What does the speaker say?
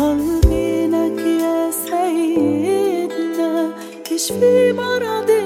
طالبينك يا سيدنا تشفي مرضي